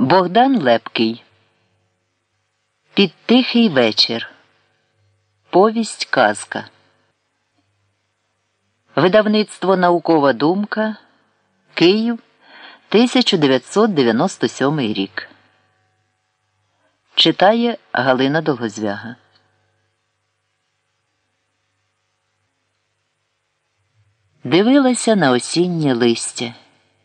Богдан Лепкий. Під тихий вечір. Повість казка. Видавництво Наукова думка. Київ 1997 рік. Читає Галина Долгозвяга. Дивилася на осіннє листя.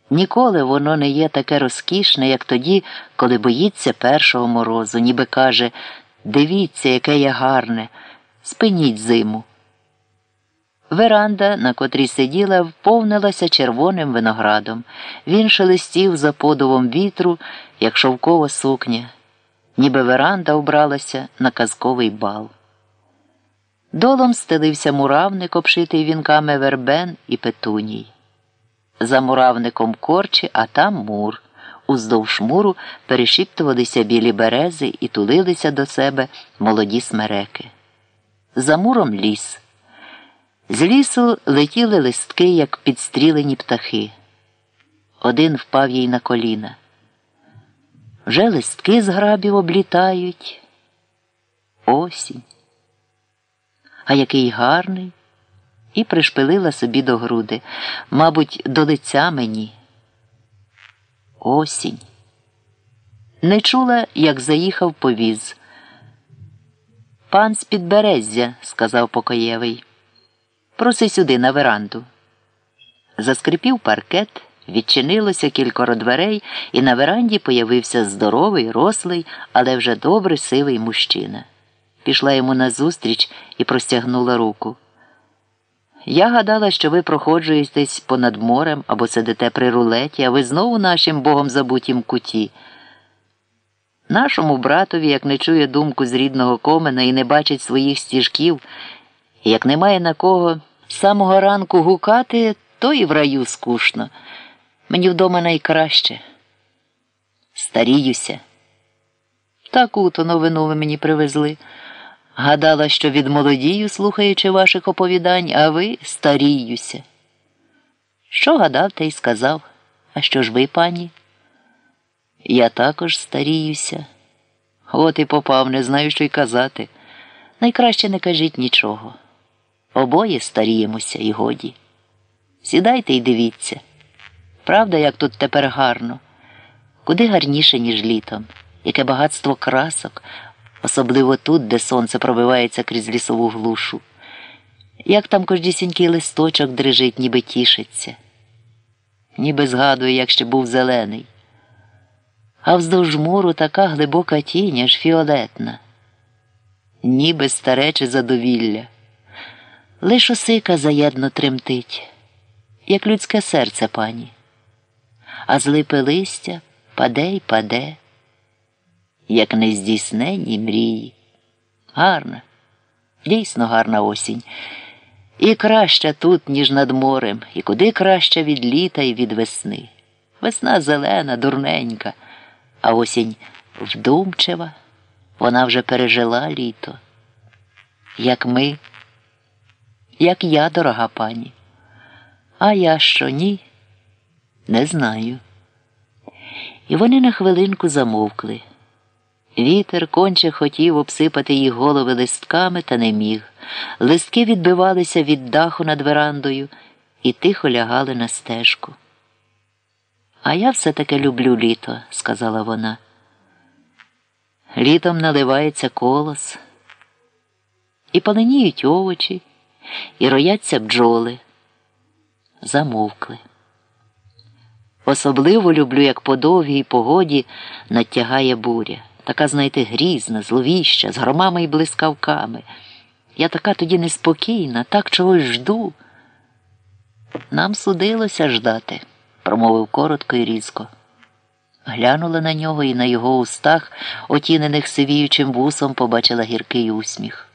Ніколи воно не є таке розкішне, як тоді, коли боїться першого морозу, ніби каже Дивіться, яке я гарне, спиніть зиму. Веранда, на котрій сиділа, вповнилася червоним виноградом. Він шелестів за подувом вітру, як шовкова сукня, ніби веранда обралася на казковий бал. Долом стелився муравник, обшитий вінками вербен і петуній. За муравником корчі, а там мур. Уздовж муру перешіптувалися білі берези і тулилися до себе молоді смереки. За муром ліс. З лісу летіли листки, як підстрілені птахи. Один впав їй на коліна. Вже листки з грабів облітають. Осінь. А який гарний і пришпилила собі до груди, мабуть, до лиця мені. Осінь. Не чула, як заїхав повіз. Пан з підбереззя, сказав покоєвий. Проси сюди на веранду. Заскрипів паркет, відчинилося кількоро дверей, і на веранді появився здоровий, рослий, але вже добре сивий мужчина. Пішла йому назустріч і простягнула руку. Я гадала, що ви проходжуєтесь понад морем або сидите при рулеті, а ви знову нашим богом забутім куті. Нашому братові, як не чує думку з рідного комена і не бачить своїх стіжків, як немає на кого з самого ранку гукати, то і в раю скучно. Мені вдома найкраще. Старіюся. Таку то новину ви мені привезли. Гадала, що відмолодію, слухаючи ваших оповідань, а ви старіюся. Що гадав, те й сказав. А що ж ви, пані? Я також старіюся. От і попав, не знаю, що й казати. Найкраще не кажіть нічого. Обоє старіємося і годі. Сідайте і дивіться. Правда, як тут тепер гарно, куди гарніше, ніж літом, яке багатство красок особливо тут, де сонце пробивається крізь лісову глушу. Як там кождісінький листочок дрижить, ніби тішиться, ніби згадує, як ще був зелений. А вздовж муру така глибока тінь, аж фіолетна, ніби старече задовілля. Лиш осика заєдно тремтить, як людське серце пані, а з липи листя паде й паде як нездійсненні мрії. Гарна, дійсно гарна осінь. І краща тут, ніж над морем, і куди краща від літа і від весни. Весна зелена, дурненька, а осінь вдумчива, вона вже пережила літо. Як ми, як я, дорога пані. А я що ні? Не знаю. І вони на хвилинку замовкли. Вітер конче хотів обсипати їх голови листками, та не міг. Листки відбивалися від даху над верандою і тихо лягали на стежку. А я все таки люблю літо, сказала вона. Літом наливається колос, і паленіють овочі, і рояться бджоли. Замовкли. Особливо люблю, як по довгій погоді натягає буря така, знаєте, грізна, зловіща, з громами і блискавками. Я така тоді неспокійна, так чогось жду. Нам судилося ждати, промовив коротко і різко. Глянула на нього і на його устах, отінених сивіючим вусом, побачила гіркий усміх.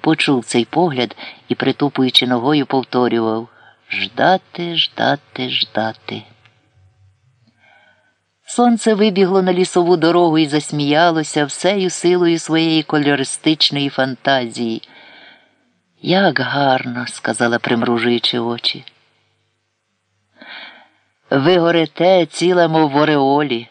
Почув цей погляд і, притупуючи ногою, повторював Ждати, ждати, ждати. Сонце вибігло на лісову дорогу і засміялося всею силою своєї кольористичної фантазії. Як гарно, сказала, примружуючи очі. Ви горите ціла, мов в ореолі.